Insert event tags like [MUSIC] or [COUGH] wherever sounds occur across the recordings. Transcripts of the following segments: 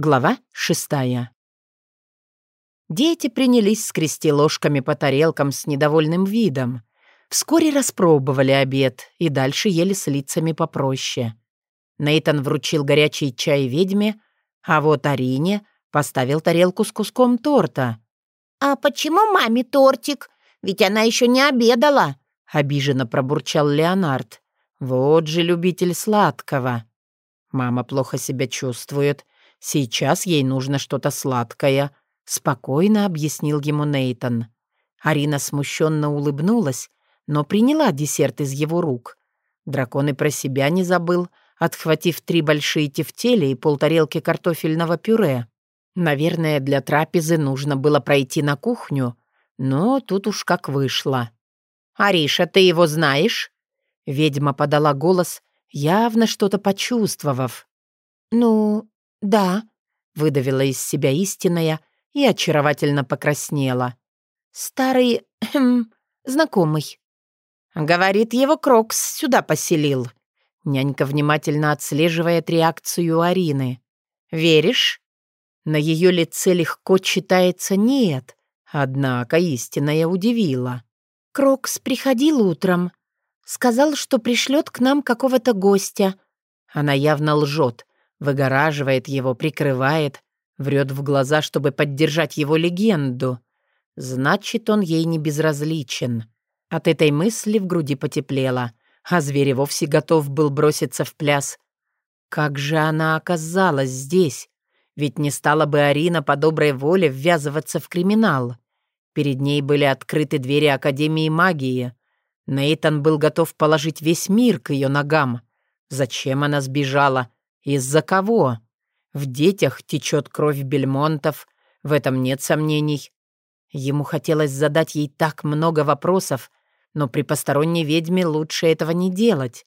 Глава шестая. Дети принялись скрести ложками по тарелкам с недовольным видом. Вскоре распробовали обед и дальше ели с лицами попроще. Нейтан вручил горячий чай ведьме, а вот Арине поставил тарелку с куском торта. «А почему маме тортик? Ведь она еще не обедала!» — обиженно пробурчал Леонард. «Вот же любитель сладкого!» Мама плохо себя чувствует — Сейчас ей нужно что-то сладкое», — спокойно объяснил ему Нейтон. Арина смущенно улыбнулась, но приняла десерт из его рук. Дракон и про себя не забыл, отхватив три большие тефтели и полтарелки картофельного пюре. Наверное, для трапезы нужно было пройти на кухню, но тут уж как вышло. «Ариша, ты его знаешь?» Ведьма подала голос, явно что-то почувствовав. «Ну, «Да», — выдавила из себя истинная и очаровательно покраснела. «Старый... Хм, [CLEARS THROAT] знакомый». «Говорит, его Крокс сюда поселил», — нянька внимательно отслеживает реакцию Арины. «Веришь?» На ее лице легко читается «нет», однако истинная удивила. «Крокс приходил утром. Сказал, что пришлет к нам какого-то гостя». Она явно лжет, выгораживает его, прикрывает, врет в глаза, чтобы поддержать его легенду. Значит, он ей не безразличен. От этой мысли в груди потеплело, а зверь вовсе готов был броситься в пляс. Как же она оказалась здесь? Ведь не стала бы Арина по доброй воле ввязываться в криминал. Перед ней были открыты двери Академии магии. Нейтан был готов положить весь мир к ее ногам. Зачем она сбежала? Из-за кого? В детях течет кровь Бельмонтов, в этом нет сомнений. Ему хотелось задать ей так много вопросов, но при посторонней ведьме лучше этого не делать.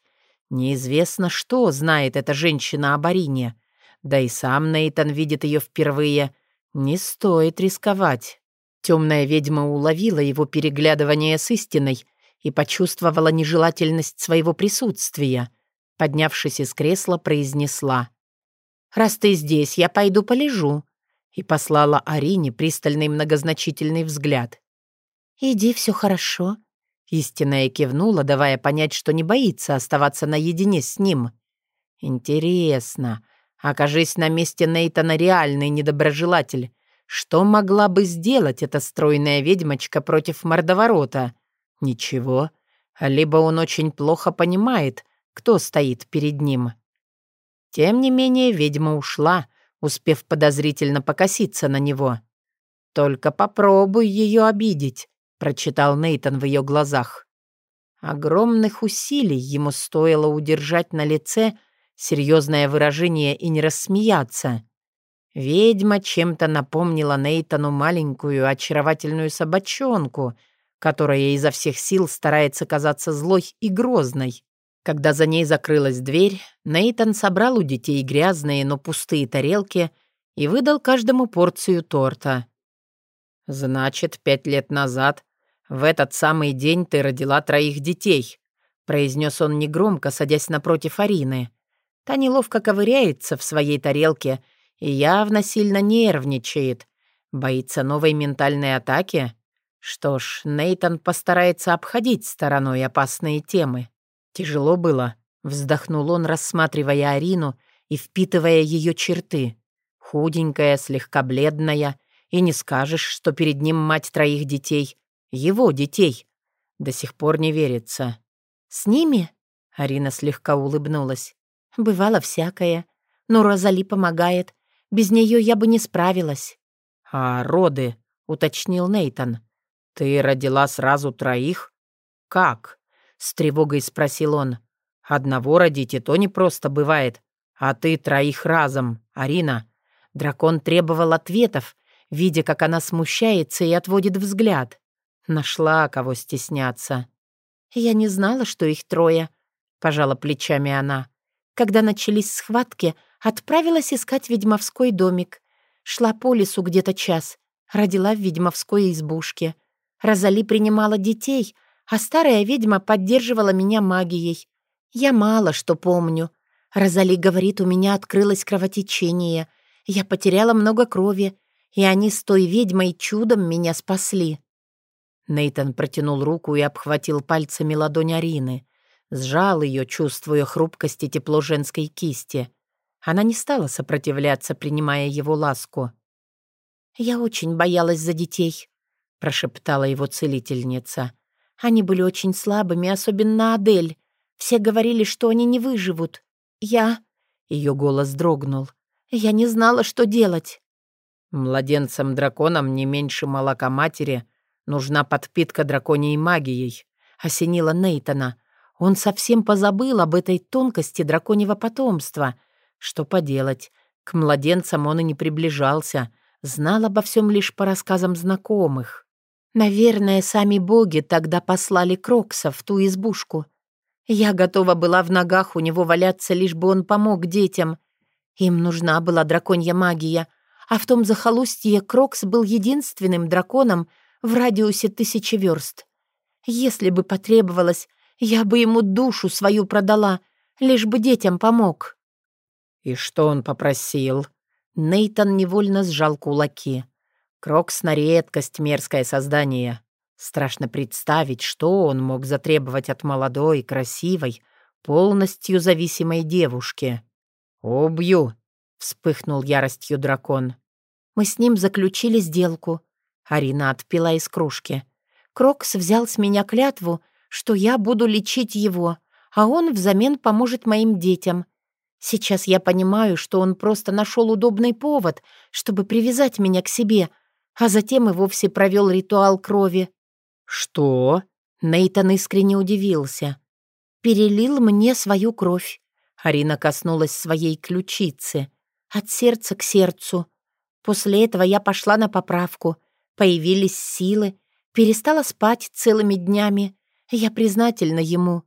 Неизвестно, что знает эта женщина об Арине. Да и сам Нейтан видит ее впервые. Не стоит рисковать. Темная ведьма уловила его переглядывание с истиной и почувствовала нежелательность своего присутствия — Поднявшись из кресла, произнесла. «Раз ты здесь, я пойду полежу», и послала Арине пристальный многозначительный взгляд. «Иди, все хорошо», Истинная кивнула, давая понять, что не боится оставаться наедине с ним. «Интересно, окажись на месте Нейтана реальный недоброжелатель, что могла бы сделать эта стройная ведьмочка против мордоворота? Ничего. Либо он очень плохо понимает, кто стоит перед ним. Тем не менее, ведьма ушла, успев подозрительно покоситься на него. «Только попробуй ее обидеть», — прочитал Нейтон в ее глазах. Огромных усилий ему стоило удержать на лице серьезное выражение и не рассмеяться. Ведьма чем-то напомнила Нейтану маленькую очаровательную собачонку, которая изо всех сил старается казаться злой и грозной. Когда за ней закрылась дверь, Нейтан собрал у детей грязные, но пустые тарелки и выдал каждому порцию торта. «Значит, пять лет назад, в этот самый день ты родила троих детей», произнес он негромко, садясь напротив Арины. Та неловко ковыряется в своей тарелке и явно сильно нервничает. Боится новой ментальной атаки? Что ж, Нейтан постарается обходить стороной опасные темы. «Тяжело было», — вздохнул он, рассматривая Арину и впитывая ее черты. Худенькая, слегка бледная, и не скажешь, что перед ним мать троих детей. Его детей. До сих пор не верится. «С ними?» — Арина слегка улыбнулась. «Бывало всякое. Но Розали помогает. Без нее я бы не справилась». «А роды?» — уточнил Нейтон. «Ты родила сразу троих? Как?» С тревогой спросил он. «Одного родить и то не просто бывает. А ты троих разом, Арина». Дракон требовал ответов, видя, как она смущается и отводит взгляд. Нашла кого стесняться. «Я не знала, что их трое», — пожала плечами она. «Когда начались схватки, отправилась искать ведьмовской домик. Шла по лесу где-то час, родила в ведьмовской избушке. Розали принимала детей, а старая ведьма поддерживала меня магией. Я мало что помню. Розали говорит, у меня открылось кровотечение. Я потеряла много крови, и они с той ведьмой чудом меня спасли». Нейтон протянул руку и обхватил пальцами ладонь Арины. Сжал ее, чувствуя хрупкость и тепло женской кисти. Она не стала сопротивляться, принимая его ласку. «Я очень боялась за детей», — прошептала его целительница. «Они были очень слабыми, особенно Адель. Все говорили, что они не выживут. Я...» Ее голос дрогнул. «Я не знала, что делать». «Младенцам-драконам не меньше молока матери нужна подпитка драконьей магией», — осенила Нейтона. Он совсем позабыл об этой тонкости драконьего потомства. Что поделать, к младенцам он и не приближался, знал обо всем лишь по рассказам знакомых. Наверное, сами боги тогда послали Крокса в ту избушку. Я готова была в ногах у него валяться, лишь бы он помог детям. Им нужна была драконья магия, а в том захолустье Крокс был единственным драконом в радиусе тысячи верст. Если бы потребовалось, я бы ему душу свою продала, лишь бы детям помог». «И что он попросил?» Нейтан невольно сжал кулаки. Крокс на редкость мерзкое создание. Страшно представить, что он мог затребовать от молодой, красивой, полностью зависимой девушки. «Убью!» — вспыхнул яростью дракон. «Мы с ним заключили сделку». Арина отпила из кружки. Крокс взял с меня клятву, что я буду лечить его, а он взамен поможет моим детям. Сейчас я понимаю, что он просто нашел удобный повод, чтобы привязать меня к себе, а затем и вовсе провел ритуал крови. «Что?» — Нейтан искренне удивился. «Перелил мне свою кровь». Арина коснулась своей ключицы. От сердца к сердцу. После этого я пошла на поправку. Появились силы. Перестала спать целыми днями. Я признательна ему.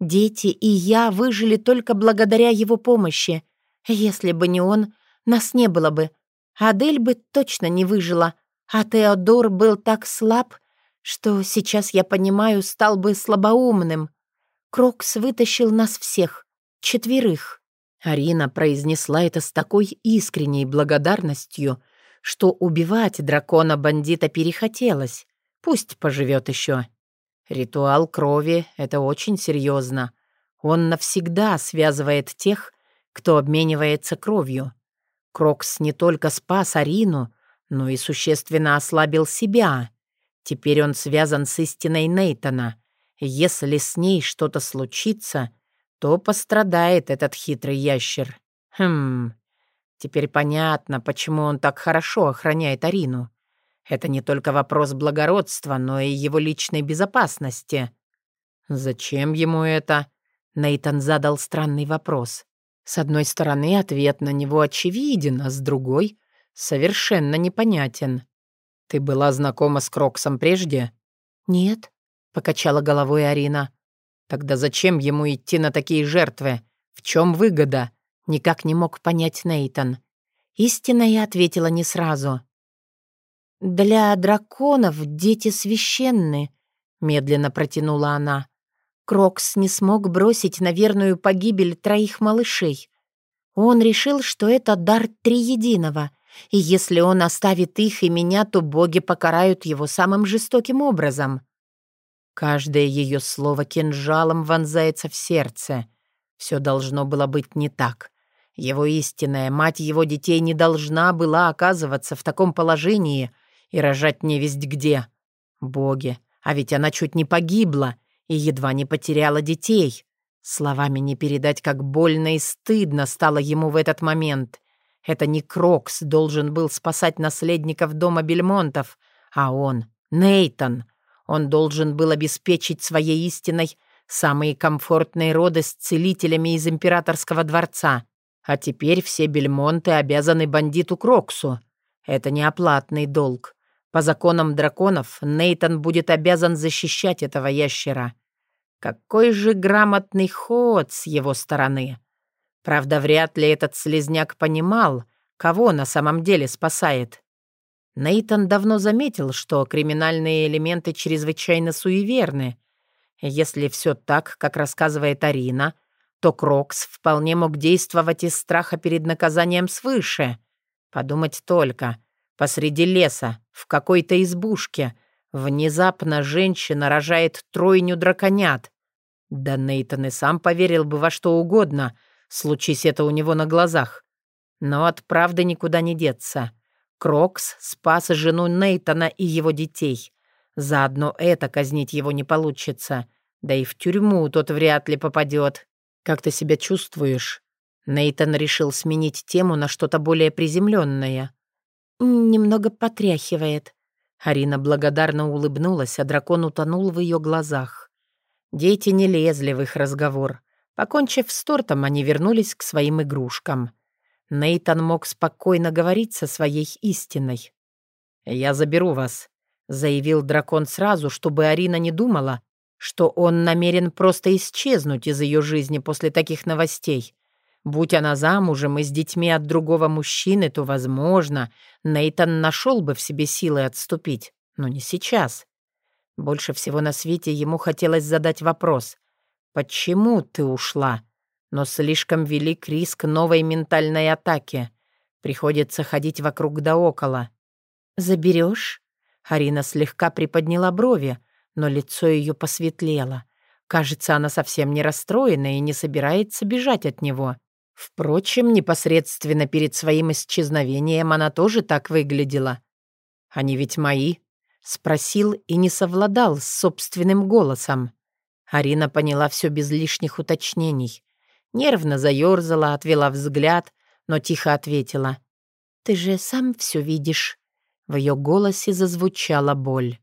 Дети и я выжили только благодаря его помощи. Если бы не он, нас не было бы. Адель бы точно не выжила, а Теодор был так слаб, что сейчас, я понимаю, стал бы слабоумным. Крокс вытащил нас всех, четверых. Арина произнесла это с такой искренней благодарностью, что убивать дракона-бандита перехотелось. Пусть поживет еще. Ритуал крови — это очень серьезно. Он навсегда связывает тех, кто обменивается кровью. Крокс не только спас Арину, но и существенно ослабил себя. Теперь он связан с истинной Нейтана. Если с ней что-то случится, то пострадает этот хитрый ящер. Хм, теперь понятно, почему он так хорошо охраняет Арину. Это не только вопрос благородства, но и его личной безопасности. Зачем ему это? Нейтан задал странный вопрос. С одной стороны, ответ на него очевиден, а с другой — совершенно непонятен. «Ты была знакома с Кроксом прежде?» «Нет», — покачала головой Арина. «Тогда зачем ему идти на такие жертвы? В чем выгода?» Никак не мог понять Нейтан. Истинная ответила не сразу. «Для драконов дети священны», — медленно протянула она. Крокс не смог бросить на верную погибель троих малышей. Он решил, что это дар Триединого, и если он оставит их и меня, то боги покарают его самым жестоким образом. Каждое ее слово кинжалом вонзается в сердце. Все должно было быть не так. Его истинная мать его детей не должна была оказываться в таком положении — и рожать невесть где. Боги, а ведь она чуть не погибла и едва не потеряла детей. Словами не передать, как больно и стыдно стало ему в этот момент. Это не Крокс должен был спасать наследников дома Бельмонтов, а он, Нейтан. Он должен был обеспечить своей истинной самые комфортные роды с целителями из императорского дворца. А теперь все Бельмонты обязаны бандиту Кроксу. Это неоплатный долг. По законам драконов Нейтан будет обязан защищать этого ящера. Какой же грамотный ход с его стороны. Правда, вряд ли этот слезняк понимал, кого на самом деле спасает. Нейтон давно заметил, что криминальные элементы чрезвычайно суеверны. Если все так, как рассказывает Арина, то Крокс вполне мог действовать из страха перед наказанием свыше — Подумать только. Посреди леса, в какой-то избушке, внезапно женщина рожает тройню драконят. Да Нейтан и сам поверил бы во что угодно, случись это у него на глазах. Но от правды никуда не деться. Крокс спас жену Нейтана и его детей. За одно это казнить его не получится. Да и в тюрьму тот вряд ли попадет. Как ты себя чувствуешь? Нейтан решил сменить тему на что-то более приземленное. «Немного потряхивает». Арина благодарно улыбнулась, а дракон утонул в ее глазах. Дети не лезли в их разговор. Покончив с тортом, они вернулись к своим игрушкам. Нейтан мог спокойно говорить со своей истиной. «Я заберу вас», — заявил дракон сразу, чтобы Арина не думала, что он намерен просто исчезнуть из ее жизни после таких новостей. Будь она замужем и с детьми от другого мужчины, то, возможно, Нейтан нашел бы в себе силы отступить, но не сейчас. Больше всего на свете ему хотелось задать вопрос. «Почему ты ушла?» Но слишком велик риск новой ментальной атаки. Приходится ходить вокруг да около. «Заберешь?» Арина слегка приподняла брови, но лицо ее посветлело. Кажется, она совсем не расстроена и не собирается бежать от него. Впрочем, непосредственно перед своим исчезновением она тоже так выглядела. «Они ведь мои?» — спросил и не совладал с собственным голосом. Арина поняла все без лишних уточнений. Нервно заерзала, отвела взгляд, но тихо ответила. «Ты же сам все видишь». В ее голосе зазвучала боль.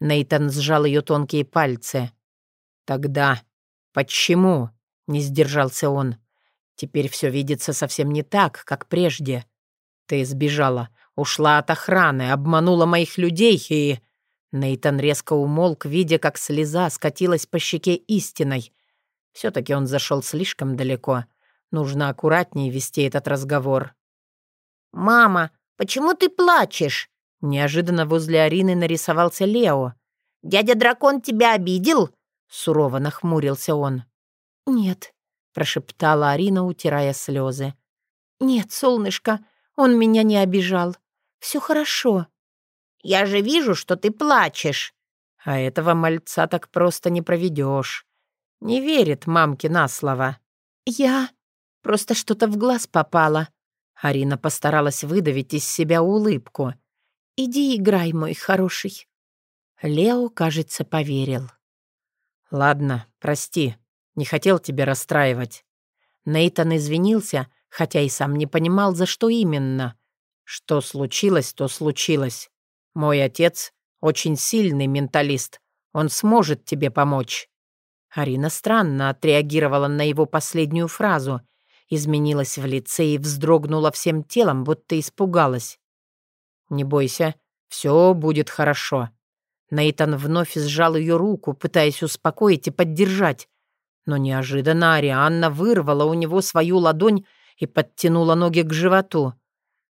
Нейтан сжал ее тонкие пальцы. «Тогда почему?» — не сдержался он. Теперь все видится совсем не так, как прежде. Ты сбежала, ушла от охраны, обманула моих людей и...» Нейтан резко умолк, видя, как слеза скатилась по щеке истиной. Все-таки он зашел слишком далеко. Нужно аккуратнее вести этот разговор. «Мама, почему ты плачешь?» Неожиданно возле Арины нарисовался Лео. «Дядя дракон тебя обидел?» Сурово нахмурился он. «Нет», — прошептала Арина, утирая слезы. «Нет, солнышко, он меня не обижал. Все хорошо». «Я же вижу, что ты плачешь». «А этого мальца так просто не проведешь. Не верит мамке на слово». «Я... просто что-то в глаз попало». Арина постаралась выдавить из себя улыбку. «Иди играй, мой хороший». Лео, кажется, поверил. «Ладно, прости. Не хотел тебя расстраивать». Нейтан извинился, хотя и сам не понимал, за что именно. Что случилось, то случилось. Мой отец очень сильный менталист. Он сможет тебе помочь. Арина странно отреагировала на его последнюю фразу, изменилась в лице и вздрогнула всем телом, будто испугалась. «Не бойся, все будет хорошо». Нейтан вновь сжал ее руку, пытаясь успокоить и поддержать, но неожиданно Арианна вырвала у него свою ладонь и подтянула ноги к животу.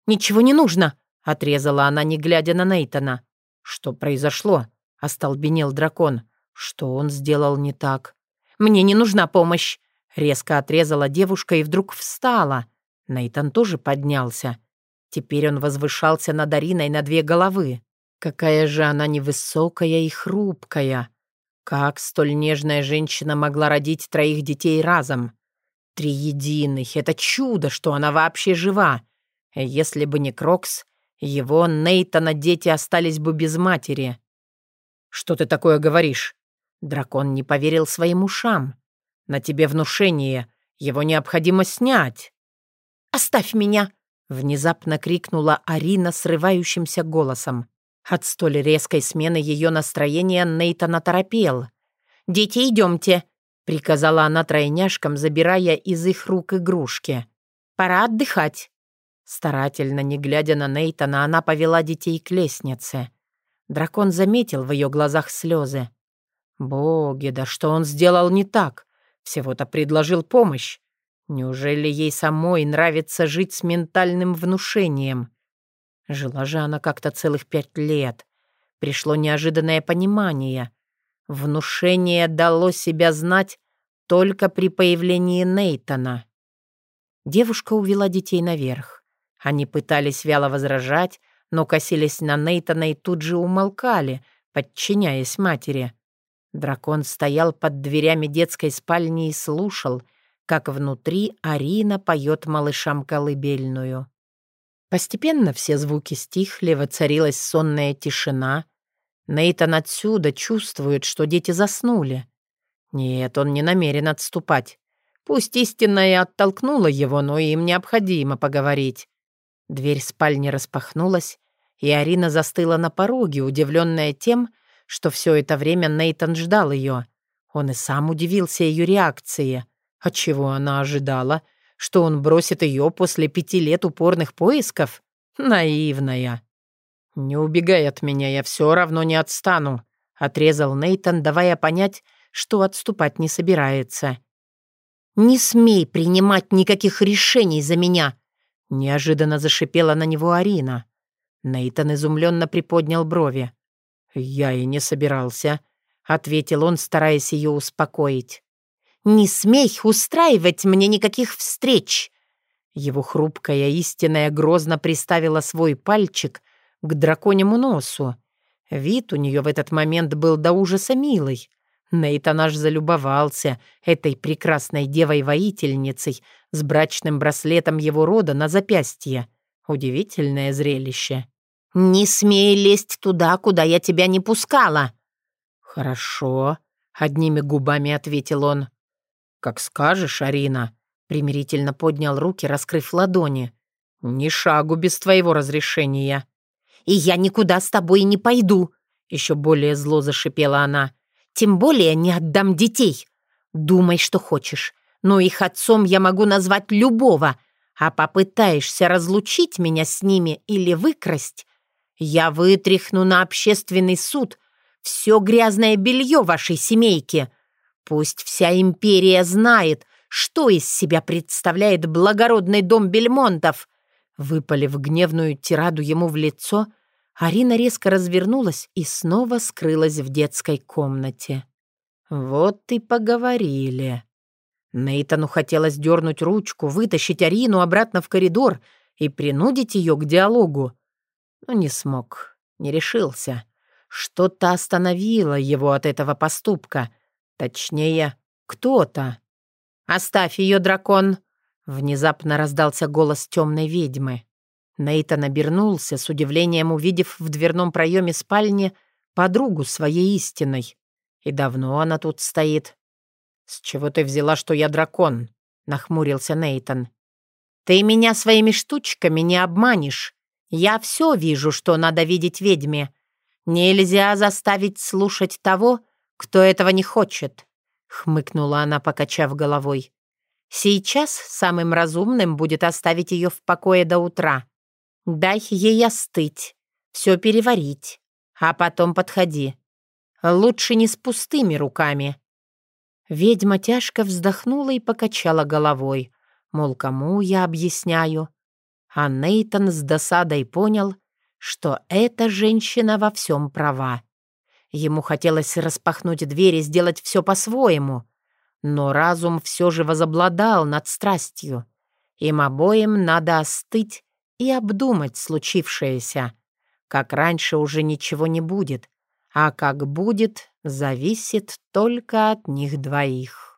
«Ничего не нужно!» — отрезала она, не глядя на Нейтана. «Что произошло?» — остолбенел дракон. «Что он сделал не так?» «Мне не нужна помощь!» — резко отрезала девушка и вдруг встала. Нейтан тоже поднялся. Теперь он возвышался над Ариной на две головы. Какая же она невысокая и хрупкая. Как столь нежная женщина могла родить троих детей разом? Триединый, это чудо, что она вообще жива. Если бы не Крокс, его, Нейтана, дети остались бы без матери. «Что ты такое говоришь?» Дракон не поверил своим ушам. «На тебе внушение. Его необходимо снять». «Оставь меня!» — внезапно крикнула Арина срывающимся голосом. От столь резкой смены ее настроения Нейтан оторопел. «Дети, идемте!» — приказала она тройняшкам, забирая из их рук игрушки. «Пора отдыхать!» Старательно, не глядя на Нейтана, она повела детей к лестнице. Дракон заметил в ее глазах слезы. «Боги, да что он сделал не так? Всего-то предложил помощь. Неужели ей самой нравится жить с ментальным внушением?» Жила же она как-то целых пять лет. Пришло неожиданное понимание. Внушение дало себя знать только при появлении Нейтона. Девушка увела детей наверх. Они пытались вяло возражать, но косились на Нейтана и тут же умолкали, подчиняясь матери. Дракон стоял под дверями детской спальни и слушал, как внутри Арина поет малышам колыбельную. Постепенно все звуки стихли, воцарилась сонная тишина. Нейтан отсюда чувствует, что дети заснули. Нет, он не намерен отступать. Пусть истинная оттолкнула его, но им необходимо поговорить. Дверь спальни распахнулась, и Арина застыла на пороге, удивленная тем, что все это время Нейтан ждал ее. Он и сам удивился ее реакции. От чего она ожидала? Что он бросит ее после пяти лет упорных поисков? Наивная. «Не убегай от меня, я все равно не отстану», — отрезал Нейтан, давая понять, что отступать не собирается. «Не смей принимать никаких решений за меня!» Неожиданно зашипела на него Арина. Нейтан изумленно приподнял брови. «Я и не собирался», — ответил он, стараясь ее успокоить. «Не смей устраивать мне никаких встреч!» Его хрупкая истинная грозно приставила свой пальчик к драконьему носу. Вид у нее в этот момент был до ужаса милый. Нейтан аж залюбовался этой прекрасной девой-воительницей с брачным браслетом его рода на запястье. Удивительное зрелище. «Не смей лезть туда, куда я тебя не пускала!» «Хорошо», — одними губами ответил он. «Как скажешь, Арина», — примирительно поднял руки, раскрыв ладони. «Ни шагу без твоего разрешения». «И я никуда с тобой не пойду», — еще более зло зашипела она. Тем более не отдам детей. Думай, что хочешь, но их отцом я могу назвать любого, а попытаешься разлучить меня с ними или выкрасть, я вытряхну на общественный суд все грязное белье вашей семейки. Пусть вся империя знает, что из себя представляет благородный дом Бельмонтов». Выпалив гневную тираду ему в лицо, — Арина резко развернулась и снова скрылась в детской комнате. Вот и поговорили. Нейтану хотелось дернуть ручку, вытащить Арину обратно в коридор и принудить ее к диалогу. Но не смог, не решился. Что-то остановило его от этого поступка. Точнее, кто-то. «Оставь ее, дракон!» Внезапно раздался голос темной ведьмы. Нейтан обернулся, с удивлением увидев в дверном проеме спальни подругу своей истиной. И давно она тут стоит. «С чего ты взяла, что я дракон?» — нахмурился Нейтан. «Ты меня своими штучками не обманешь. Я все вижу, что надо видеть ведьме. Нельзя заставить слушать того, кто этого не хочет», — хмыкнула она, покачав головой. «Сейчас самым разумным будет оставить ее в покое до утра. Дай ей остыть, все переварить, а потом подходи. Лучше не с пустыми руками». Ведьма тяжко вздохнула и покачала головой, мол, кому я объясняю. А Нейтон с досадой понял, что эта женщина во всем права. Ему хотелось распахнуть дверь и сделать все по-своему, но разум все же возобладал над страстью. Им обоим надо остыть и обдумать случившееся. Как раньше уже ничего не будет, а как будет, зависит только от них двоих.